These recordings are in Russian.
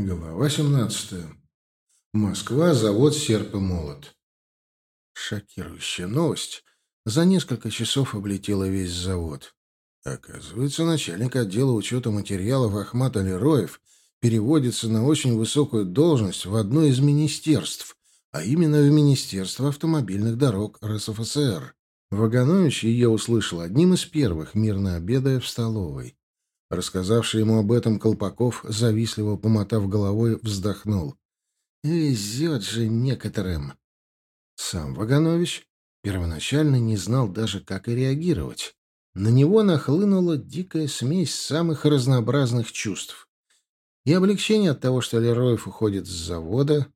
Глава 17. Москва, завод «Серп и молот». Шокирующая новость за несколько часов облетела весь завод. Оказывается, начальник отдела учета материалов Ахмат Алироев переводится на очень высокую должность в одно из министерств, а именно в Министерство автомобильных дорог РСФСР. Ваганович ее услышал одним из первых, мирно обедая в столовой. Рассказавший ему об этом Колпаков, завистливо помотав головой, вздохнул. «Везет же некоторым». Сам Ваганович первоначально не знал даже, как и реагировать. На него нахлынула дикая смесь самых разнообразных чувств. И облегчение от того, что Лероев уходит с завода,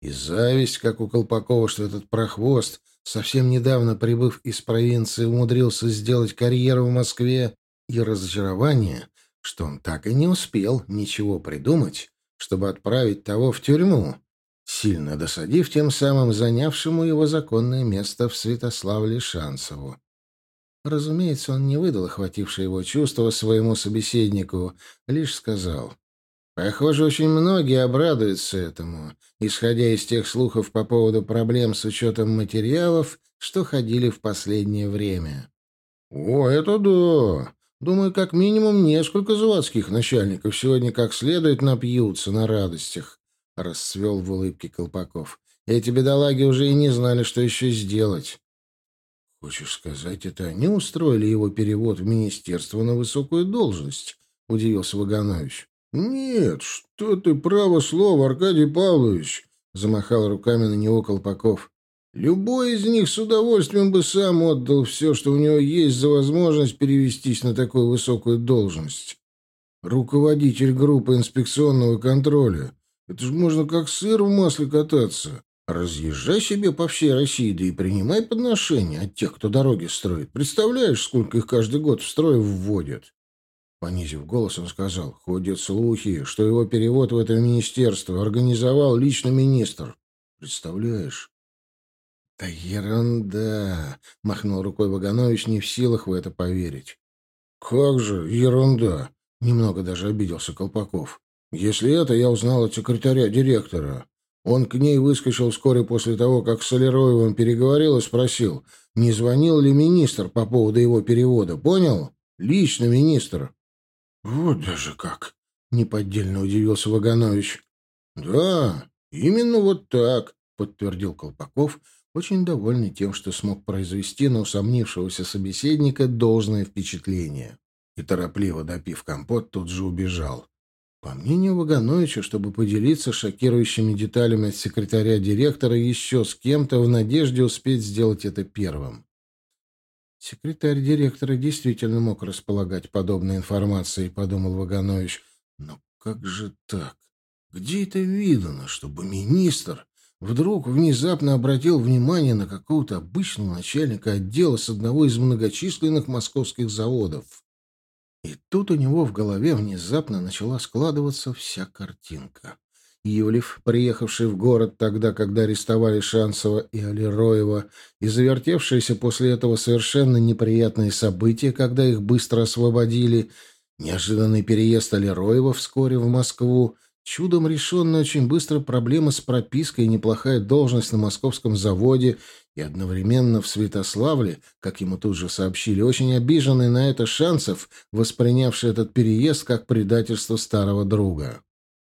и зависть, как у Колпакова, что этот прохвост, совсем недавно прибыв из провинции, умудрился сделать карьеру в Москве, и разочарование, что он так и не успел ничего придумать, чтобы отправить того в тюрьму, сильно досадив тем самым занявшему его законное место в Святославле Шансову. Разумеется, он не выдал охватившее его чувство своему собеседнику, лишь сказал. «Похоже, очень многие обрадуются этому, исходя из тех слухов по поводу проблем с учетом материалов, что ходили в последнее время». «О, это да! Думаю, как минимум несколько заводских начальников сегодня как следует напьются на радостях, — расцвел в улыбке Колпаков. Эти бедолаги уже и не знали, что еще сделать. — Хочешь сказать, это они устроили его перевод в министерство на высокую должность? — удивился Ваганович. — Нет, что ты, право слово, Аркадий Павлович! — замахал руками на него Колпаков. Любой из них с удовольствием бы сам отдал все, что у него есть за возможность перевестись на такую высокую должность. Руководитель группы инспекционного контроля. Это же можно как сыр в масле кататься. Разъезжай себе по всей России, да и принимай подношения от тех, кто дороги строит. Представляешь, сколько их каждый год в строй вводят? Понизив голос, он сказал, ходят слухи, что его перевод в это министерство организовал лично министр. Представляешь? «Да ерунда!» — махнул рукой Ваганович, не в силах в это поверить. «Как же ерунда!» — немного даже обиделся Колпаков. «Если это я узнал от секретаря директора. Он к ней выскочил вскоре после того, как с Солероевым переговорил и спросил, не звонил ли министр по поводу его перевода. Понял? Лично министр». «Вот даже как!» — неподдельно удивился Ваганович. «Да, именно вот так», — подтвердил Колпаков, — очень довольный тем, что смог произвести на усомнившегося собеседника должное впечатление. И торопливо допив компот, тут же убежал. По мнению Вагановича, чтобы поделиться шокирующими деталями от секретаря директора еще с кем-то в надежде успеть сделать это первым. Секретарь директора действительно мог располагать подобной информацией, подумал Ваганович. Но как же так? Где это видано, чтобы министр вдруг внезапно обратил внимание на какого-то обычного начальника отдела с одного из многочисленных московских заводов. И тут у него в голове внезапно начала складываться вся картинка. Ивлев, приехавший в город тогда, когда арестовали Шансова и Алироева, и завертевшиеся после этого совершенно неприятные события, когда их быстро освободили, неожиданный переезд Алироева вскоре в Москву — Чудом решенная очень быстро проблема с пропиской и неплохая должность на московском заводе и одновременно в Святославле, как ему тут же сообщили, очень обиженный на это Шансов, воспринявший этот переезд как предательство старого друга.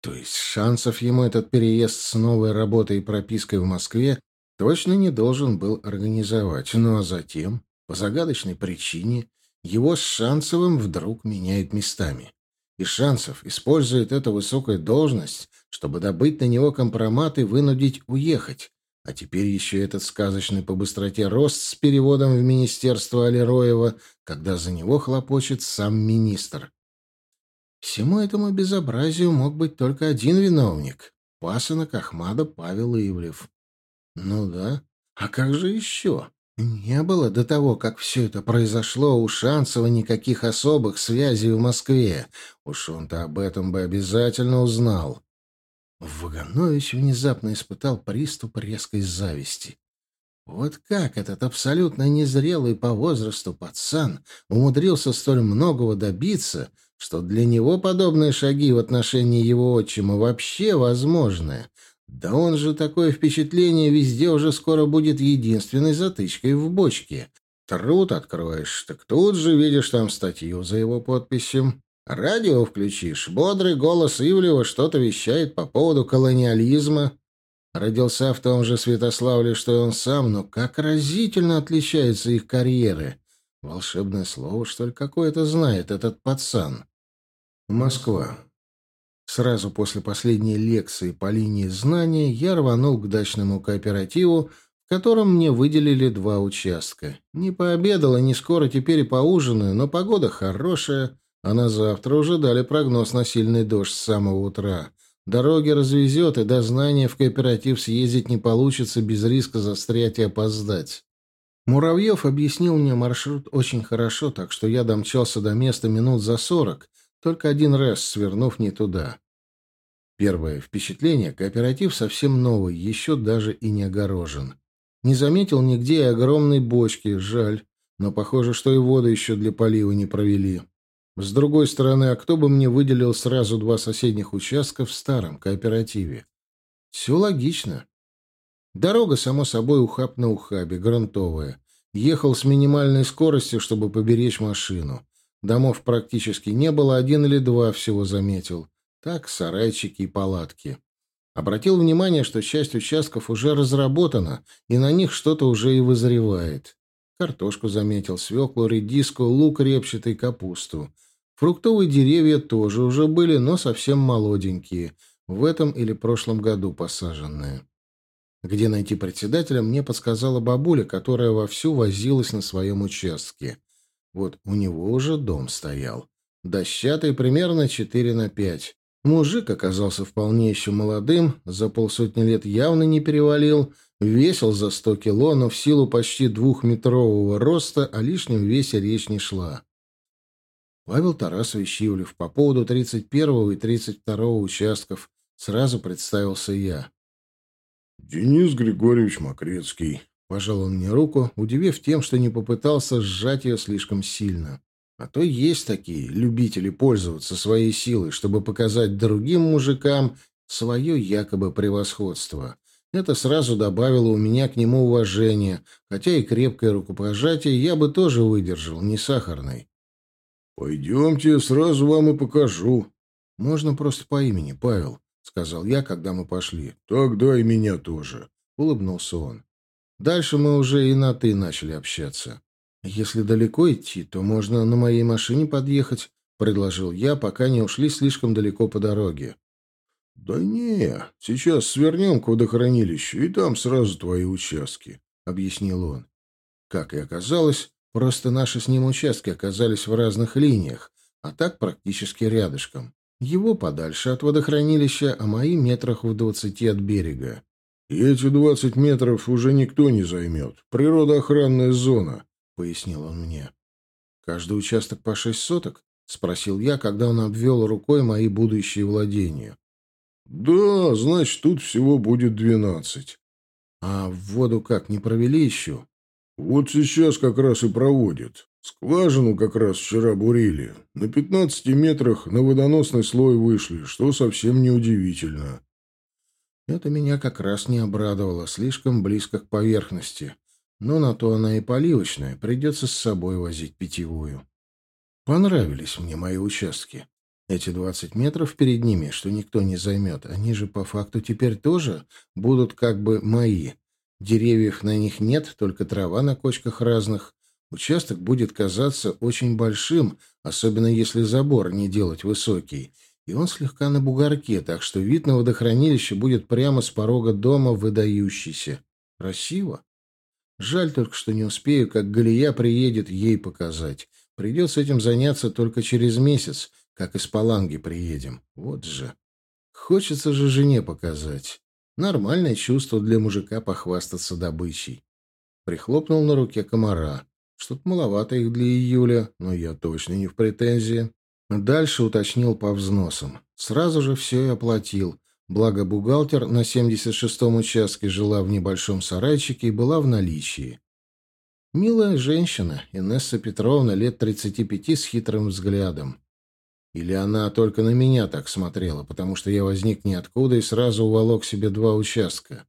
То есть Шансов ему этот переезд с новой работой и пропиской в Москве точно не должен был организовать. Ну а затем, по загадочной причине, его с Шансовым вдруг меняют местами и шансов использует эту высокую должность, чтобы добыть на него компромат и вынудить уехать. А теперь еще этот сказочный по быстроте рост с переводом в министерство Алироева, когда за него хлопочет сам министр. Всему этому безобразию мог быть только один виновник — пасынок Ахмада Павел Ивлев. Ну да, а как же еще? Не было до того, как все это произошло у Шанцева никаких особых связей в Москве. Уж он-то об этом бы обязательно узнал. Ваганович внезапно испытал приступ резкой зависти. Вот как этот абсолютно незрелый по возрасту пацан умудрился столь многого добиться, что для него подобные шаги в отношении его отчима вообще возможны. Да он же такое впечатление везде уже скоро будет единственной затычкой в бочке. Труд откроешь, так тут же видишь там статью за его подписью. Радио включишь, бодрый голос Ивлева что-то вещает по поводу колониализма. Родился в том же Святославле, что и он сам, но как разительно отличаются их карьеры. Волшебное слово, что ли, какое-то знает этот пацан. Москва. Сразу после последней лекции по линии знания я рванул к дачному кооперативу, в котором мне выделили два участка. Не пообедала, не скоро теперь и поужинаю, но погода хорошая, а на завтра уже дали прогноз на сильный дождь с самого утра. Дороги развезет, и до знания в кооператив съездить не получится без риска застрять и опоздать. Муравьев объяснил мне маршрут очень хорошо, так что я домчался до места минут за сорок, только один раз свернув не туда. Первое впечатление — кооператив совсем новый, еще даже и не огорожен. Не заметил нигде и огромной бочки, жаль, но похоже, что и воду еще для полива не провели. С другой стороны, а кто бы мне выделил сразу два соседних участка в старом кооперативе? Все логично. Дорога, само собой, ухаб на ухабе, грунтовая. Ехал с минимальной скоростью, чтобы поберечь машину. Домов практически не было, один или два всего заметил. Так, сарайчики и палатки. Обратил внимание, что часть участков уже разработана, и на них что-то уже и вызревает. Картошку заметил, свеклу, редиску, лук репчатый, капусту. Фруктовые деревья тоже уже были, но совсем молоденькие, в этом или прошлом году посаженные. Где найти председателя, мне подсказала бабуля, которая вовсю возилась на своем участке. Вот у него уже дом стоял. Дощатый примерно 4 на 5. Мужик оказался вполне еще молодым, за полсотни лет явно не перевалил, весил за 100 кило, но в силу почти двухметрового роста о лишнем весе речь не шла. Павел Тарасович Ивлев по поводу 31 и 32 участков. Сразу представился я. «Денис Григорьевич Макрецкий», — пожал он мне руку, удивив тем, что не попытался сжать ее слишком сильно. А то есть такие любители пользоваться своей силой, чтобы показать другим мужикам свое якобы превосходство. Это сразу добавило у меня к нему уважения, хотя и крепкое рукопожатие я бы тоже выдержал, не сахарный. «Пойдемте, сразу вам и покажу». «Можно просто по имени, Павел», — сказал я, когда мы пошли. «Тогда и меня тоже», — улыбнулся он. Дальше мы уже и на «ты» начали общаться. «Если далеко идти, то можно на моей машине подъехать», — предложил я, пока не ушли слишком далеко по дороге. «Да не, сейчас свернем к водохранилищу, и там сразу твои участки», — объяснил он. Как и оказалось, Просто наши с ним участки оказались в разных линиях, а так практически рядышком. Его подальше от водохранилища, а мои метрах в двадцати от берега. «И эти двадцать метров уже никто не займет. Природоохранная зона», — пояснил он мне. «Каждый участок по шесть соток?» — спросил я, когда он обвел рукой мои будущие владения. «Да, значит, тут всего будет двенадцать». «А в воду как, не провели еще?» Вот сейчас как раз и проводят. Скважину как раз вчера бурили. На пятнадцати метрах на водоносный слой вышли, что совсем неудивительно. Это меня как раз не обрадовало, слишком близко к поверхности. Но на то она и поливочная, придется с собой возить питьевую. Понравились мне мои участки. Эти двадцать метров перед ними, что никто не займет, они же по факту теперь тоже будут как бы мои. Деревьев на них нет, только трава на кочках разных. Участок будет казаться очень большим, особенно если забор не делать высокий. И он слегка на бугорке, так что вид на водохранилище будет прямо с порога дома выдающийся. Красиво. Жаль только, что не успею, как Галия приедет ей показать. Придется этим заняться только через месяц, как из Паланги приедем. Вот же. Хочется же жене показать. Нормальное чувство для мужика похвастаться добычей. Прихлопнул на руке комара. Что-то маловато их для июля, но я точно не в претензии. Дальше уточнил по взносам. Сразу же все и оплатил. Благо бухгалтер на 76-м участке жила в небольшом сарайчике и была в наличии. Милая женщина, Инесса Петровна, лет 35 с хитрым взглядом. Или она только на меня так смотрела, потому что я возник ниоткуда и сразу уволок себе два участка.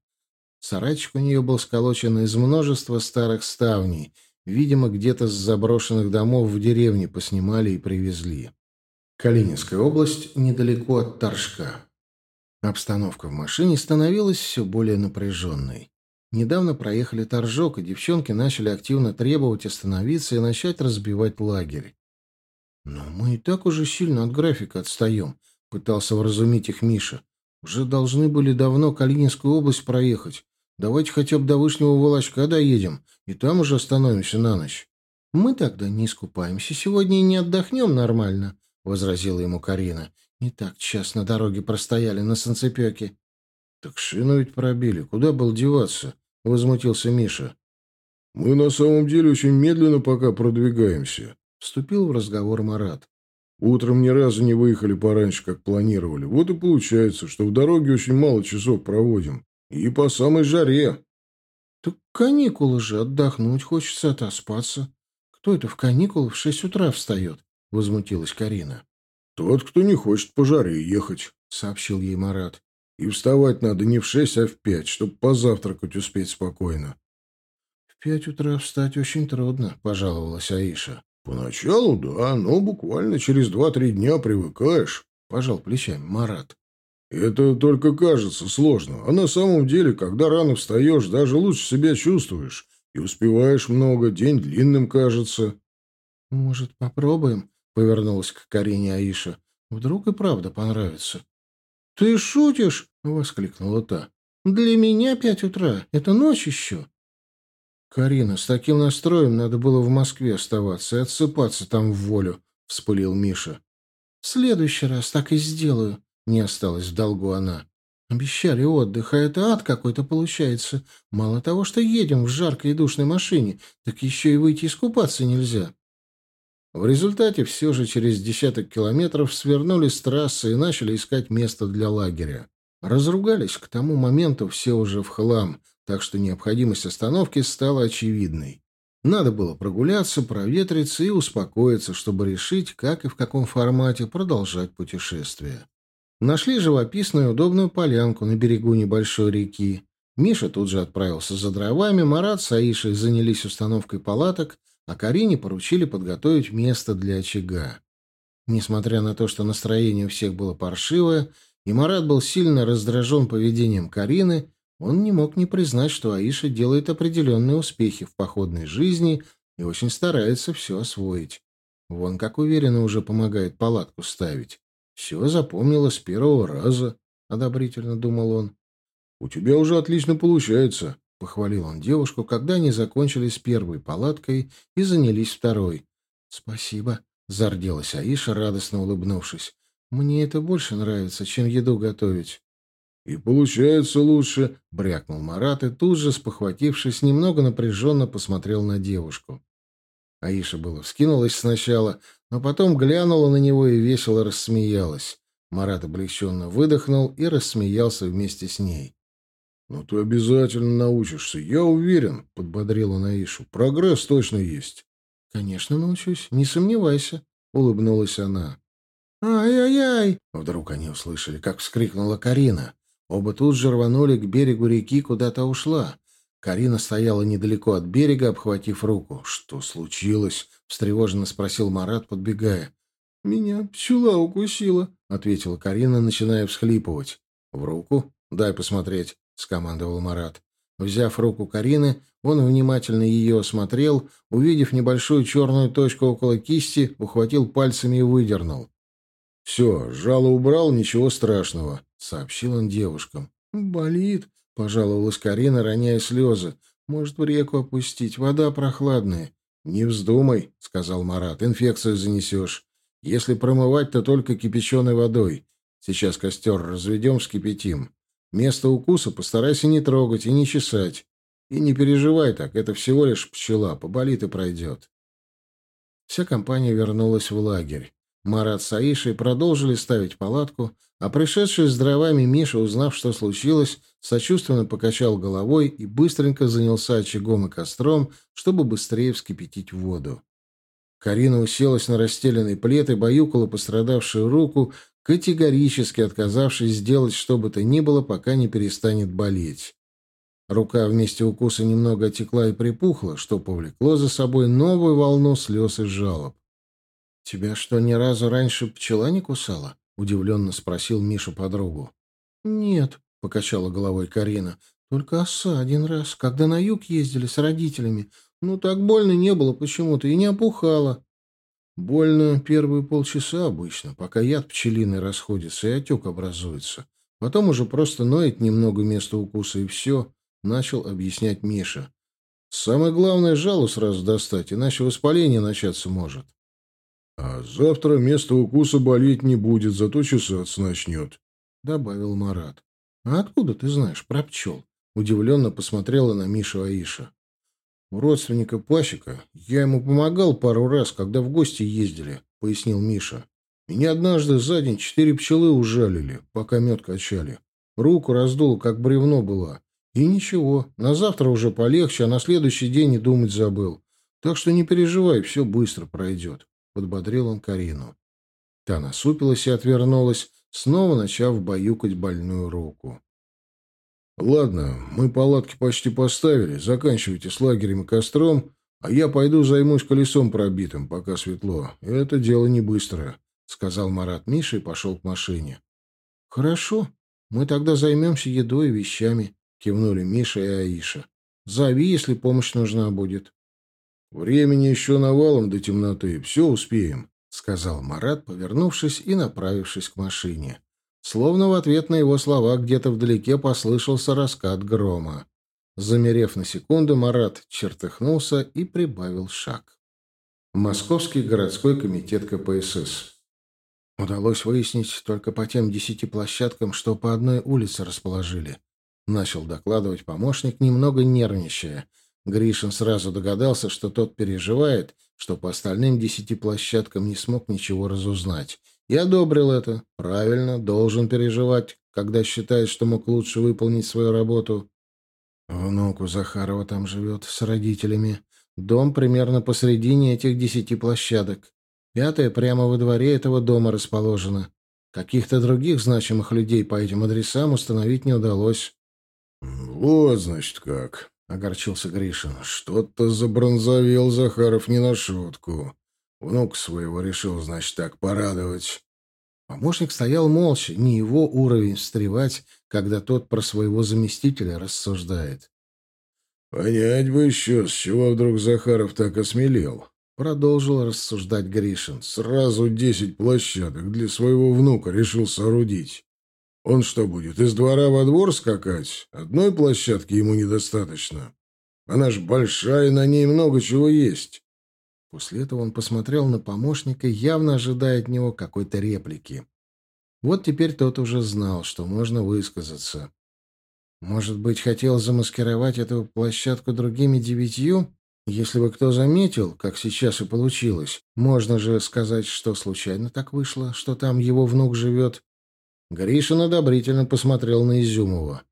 Сарайчик у нее был сколочен из множества старых ставней. Видимо, где-то с заброшенных домов в деревне поснимали и привезли. Калининская область недалеко от Торжка. Обстановка в машине становилась все более напряженной. Недавно проехали Торжок, и девчонки начали активно требовать остановиться и начать разбивать лагерь. «Но мы и так уже сильно от графика отстаем», — пытался вразумить их Миша. «Уже должны были давно Калининскую область проехать. Давайте хотя бы до Вышнего Волочка доедем, и там уже остановимся на ночь». «Мы тогда не искупаемся сегодня и не отдохнем нормально», — возразила ему Карина. «Не так час на дороге простояли на санцепёке». «Так шину ведь пробили. Куда был деваться?» — возмутился Миша. «Мы на самом деле очень медленно пока продвигаемся», — вступил в разговор Марат. «Утром ни разу не выехали пораньше, как планировали. Вот и получается, что в дороге очень мало часов проводим. И по самой жаре». «Так каникулы же, отдохнуть хочется, отоспаться. Кто это в каникулы в шесть утра встает?» — возмутилась Карина. «Тот, кто не хочет по жаре ехать», — сообщил ей Марат. И вставать надо не в шесть, а в пять, чтобы позавтракать успеть спокойно. — В пять утра встать очень трудно, — пожаловалась Аиша. — Поначалу, да, но буквально через два-три дня привыкаешь, — пожал плечами Марат. — Это только кажется сложно, а на самом деле, когда рано встаешь, даже лучше себя чувствуешь и успеваешь много, день длинным кажется. — Может, попробуем? — повернулась к Карине Аиша. — Вдруг и правда понравится. «Ты шутишь?» — воскликнула та. «Для меня пять утра. Это ночь еще». «Карина, с таким настроем надо было в Москве оставаться и отсыпаться там в волю», — вспылил Миша. «В следующий раз так и сделаю», — не осталась в долгу она. «Обещали отдых, а это ад какой-то получается. Мало того, что едем в жаркой и душной машине, так еще и выйти искупаться нельзя». В результате все же через десяток километров свернули с трассы и начали искать место для лагеря. Разругались к тому моменту все уже в хлам, так что необходимость остановки стала очевидной. Надо было прогуляться, проветриться и успокоиться, чтобы решить, как и в каком формате продолжать путешествие. Нашли живописную удобную полянку на берегу небольшой реки. Миша тут же отправился за дровами, Марат с Аишей занялись установкой палаток, а Карине поручили подготовить место для очага. Несмотря на то, что настроение у всех было паршивое, и Марат был сильно раздражен поведением Карины, он не мог не признать, что Аиша делает определенные успехи в походной жизни и очень старается все освоить. Вон как уверенно уже помогает палатку ставить. Все запомнила с первого раза, — одобрительно думал он. — У тебя уже отлично получается, Похвалил он девушку, когда они закончили с первой палаткой и занялись второй. «Спасибо», — зарделась Аиша, радостно улыбнувшись. «Мне это больше нравится, чем еду готовить». «И получается лучше», — брякнул Марат и тут же, спохватившись, немного напряженно посмотрел на девушку. Аиша было вскинулась сначала, но потом глянула на него и весело рассмеялась. Марат облегченно выдохнул и рассмеялся вместе с ней. «Ну, ты обязательно научишься, я уверен», — подбодрила Наишу. «Прогресс точно есть». «Конечно научусь, не сомневайся», — улыбнулась она. «Ай-яй-яй!» — вдруг они услышали, как вскрикнула Карина. Оба тут же рванули к берегу реки, куда-то ушла. Карина стояла недалеко от берега, обхватив руку. «Что случилось?» — встревоженно спросил Марат, подбегая. «Меня пчела укусила», — ответила Карина, начиная всхлипывать. «В руку? Дай посмотреть». — скомандовал Марат. Взяв руку Карины, он внимательно ее осмотрел, увидев небольшую черную точку около кисти, ухватил пальцами и выдернул. «Все, жало убрал, ничего страшного», — сообщил он девушкам. «Болит», — пожаловалась Карина, роняя слезы. «Может, в реку опустить? Вода прохладная». «Не вздумай», — сказал Марат, — «инфекцию занесешь. Если промывать, то только кипяченой водой. Сейчас костер разведем, вскипятим. Место укуса постарайся не трогать и не чесать. И не переживай так, это всего лишь пчела, поболит и пройдет. Вся компания вернулась в лагерь. Марат с Аишей продолжили ставить палатку, а пришедший с дровами Миша, узнав, что случилось, сочувственно покачал головой и быстренько занялся очагом и костром, чтобы быстрее вскипятить воду. Карина уселась на расстеленный плед и баюкала пострадавшую руку, категорически отказавшись сделать что бы то ни было, пока не перестанет болеть. Рука вместе укуса немного отекла и припухла, что повлекло за собой новую волну слез и жалоб. «Тебя что, ни разу раньше пчела не кусала?» — удивленно спросил Миша подругу. «Нет», — покачала головой Карина, — «только оса один раз, когда на юг ездили с родителями. Ну, так больно не было почему-то и не опухало». «Больно первые полчаса обычно, пока яд пчелиный расходится и отек образуется. Потом уже просто ноет немного место укуса и все», — начал объяснять Миша. «Самое главное — жалу сразу достать, иначе воспаление начаться может». «А завтра место укуса болеть не будет, зато чесаться начнет», — добавил Марат. «А откуда ты знаешь про пчел?» — удивленно посмотрела на Мишу Аиша. «У родственника Пасика я ему помогал пару раз, когда в гости ездили», — пояснил Миша. «Меня однажды за день четыре пчелы ужалили, пока мед качали. Руку раздуло, как бревно было. И ничего, на завтра уже полегче, а на следующий день и думать забыл. Так что не переживай, все быстро пройдет», — подбодрил он Карину. Та насупилась и отвернулась, снова начав баюкать больную руку. «Ладно, мы палатки почти поставили, заканчивайте с лагерем и костром, а я пойду займусь колесом пробитым, пока светло. Это дело не быстрое», — сказал Марат Мише и пошел к машине. «Хорошо, мы тогда займемся едой и вещами», — кивнули Миша и Аиша. «Зови, если помощь нужна будет». «Времени еще навалом до темноты, все успеем», — сказал Марат, повернувшись и направившись к машине. Словно в ответ на его слова где-то вдалеке послышался раскат грома. Замерев на секунду, Марат чертыхнулся и прибавил шаг. Московский городской комитет КПСС. Удалось выяснить только по тем десяти площадкам, что по одной улице расположили. Начал докладывать помощник, немного нервничая — Гришин сразу догадался, что тот переживает, что по остальным десяти площадкам не смог ничего разузнать. И одобрил это. Правильно, должен переживать, когда считает, что мог лучше выполнить свою работу. Внук у Захарова там живет с родителями. Дом примерно посредине этих десяти площадок. Пятая прямо во дворе этого дома расположена. Каких-то других значимых людей по этим адресам установить не удалось. «Вот, значит, как», огорчился Гришин. Что-то забронзовел Захаров не на шутку. Внук своего решил, значит, так порадовать. Помощник стоял молча, не его уровень встревать, когда тот про своего заместителя рассуждает. «Понять бы еще, с чего вдруг Захаров так осмелел?» Продолжил рассуждать Гришин. «Сразу десять площадок для своего внука решил соорудить. Он что будет, из двора во двор скакать? Одной площадки ему недостаточно. Она ж большая, на ней много чего есть. После этого он посмотрел на помощника, явно ожидая от него какой-то реплики. Вот теперь тот уже знал, что можно высказаться. Может быть, хотел замаскировать эту площадку другими девятью? Если бы кто заметил, как сейчас и получилось, можно же сказать, что случайно так вышло, что там его внук живет, Гришин одобрительно посмотрел на Изюмова.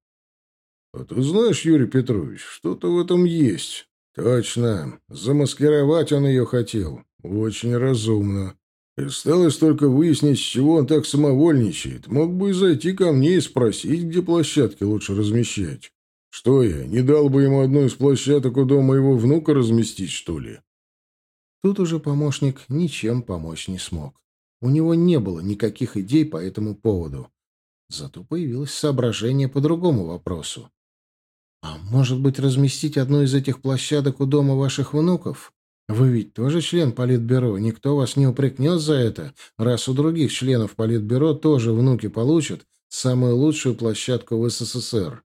— А ты знаешь, Юрий Петрович, что-то в этом есть. Точно. Замаскировать он ее хотел. Очень разумно. И осталось только выяснить, с чего он так самовольничает. Мог бы и зайти ко мне и спросить, где площадки лучше размещать. Что я, не дал бы ему одну из площадок у дома его внука разместить, что ли? Тут уже помощник ничем помочь не смог. У него не было никаких идей по этому поводу. Зато появилось соображение по другому вопросу. «А может быть, разместить одну из этих площадок у дома ваших внуков? Вы ведь тоже член Политбюро, никто вас не упрекнет за это, раз у других членов Политбюро тоже внуки получат самую лучшую площадку в СССР».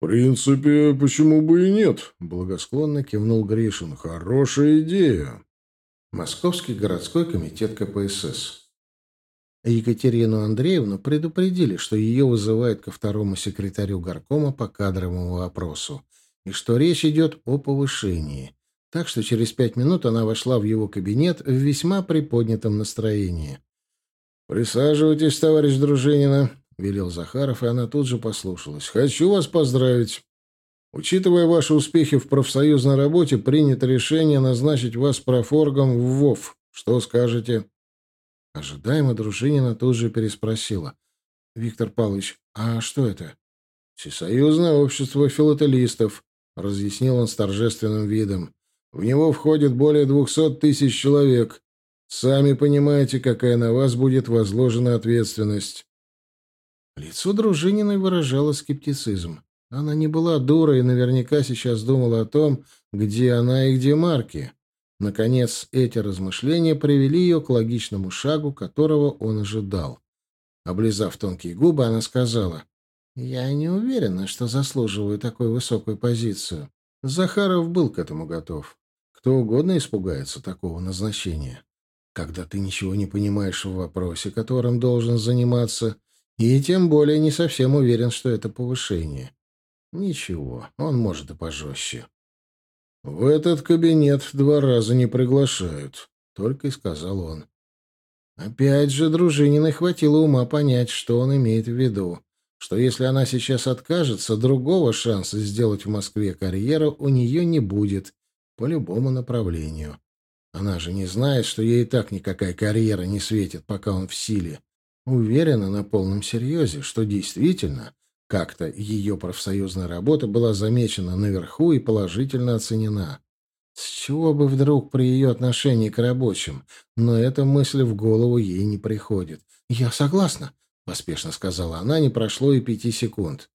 «В принципе, почему бы и нет?» — благосклонно кивнул Гришин. «Хорошая идея. Московский городской комитет КПСС. Екатерину Андреевну предупредили, что ее вызывают ко второму секретарю горкома по кадровому вопросу, и что речь идет о повышении. Так что через пять минут она вошла в его кабинет в весьма приподнятом настроении. «Присаживайтесь, товарищ Дружинина», — велел Захаров, и она тут же послушалась. «Хочу вас поздравить». Учитывая ваши успехи в профсоюзной работе, принято решение назначить вас профоргом в ВОВ. Что скажете?» Ожидаемо Дружинина тут же переспросила. «Виктор Павлович, а что это?» «Всесоюзное общество филателистов», — разъяснил он с торжественным видом. «В него входит более двухсот тысяч человек. Сами понимаете, какая на вас будет возложена ответственность». Лицо Дружининой выражало скептицизм. Она не была дурой и наверняка сейчас думала о том, где она и где Марки. Наконец, эти размышления привели ее к логичному шагу, которого он ожидал. Облизав тонкие губы, она сказала, «Я не уверена, что заслуживаю такую высокую позицию». Захаров был к этому готов. Кто угодно испугается такого назначения. Когда ты ничего не понимаешь в вопросе, которым должен заниматься, и тем более не совсем уверен, что это повышение. Ничего, он может и пожестче. «В этот кабинет два раза не приглашают», — только и сказал он. Опять же, Дружининой хватило ума понять, что он имеет в виду. Что если она сейчас откажется, другого шанса сделать в Москве карьеру у нее не будет по любому направлению. Она же не знает, что ей и так никакая карьера не светит, пока он в силе. Уверена на полном серьезе, что действительно как-то ее профсоюзная работа была замечена наверху и положительно оценена. С чего бы вдруг при ее отношении к рабочим? Но эта мысль в голову ей не приходит. «Я согласна», — поспешно сказала она, не прошло и пяти секунд.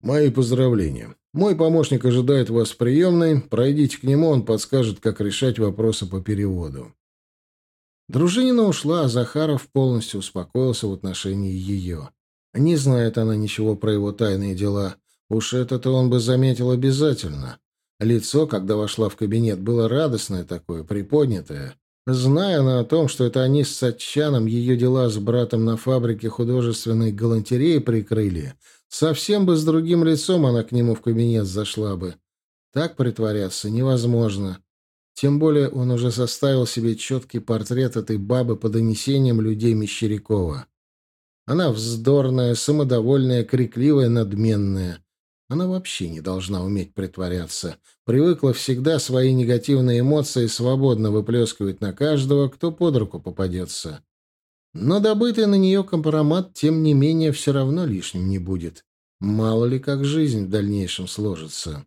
«Мои поздравления. Мой помощник ожидает вас в приемной. Пройдите к нему, он подскажет, как решать вопросы по переводу». Дружинина ушла, а Захаров полностью успокоился в отношении ее. Не знает она ничего про его тайные дела. Уж это-то он бы заметил обязательно. Лицо, когда вошла в кабинет, было радостное такое, приподнятое. Зная она о том, что это они с Сатчаном ее дела с братом на фабрике художественной галантереи прикрыли, совсем бы с другим лицом она к нему в кабинет зашла бы. Так притворяться невозможно. Тем более он уже составил себе четкий портрет этой бабы по донесениям людей Мещерякова. Она вздорная, самодовольная, крикливая, надменная. Она вообще не должна уметь притворяться. Привыкла всегда свои негативные эмоции свободно выплескивать на каждого, кто под руку попадется. Но добытый на нее компромат, тем не менее, все равно лишним не будет. Мало ли как жизнь в дальнейшем сложится.